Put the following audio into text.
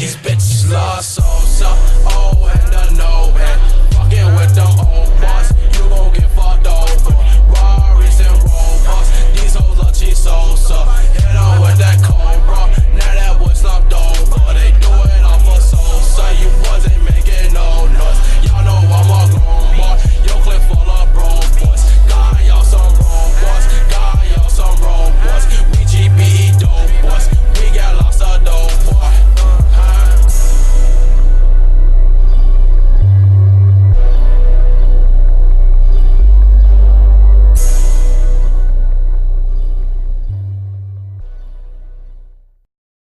These bitches lost.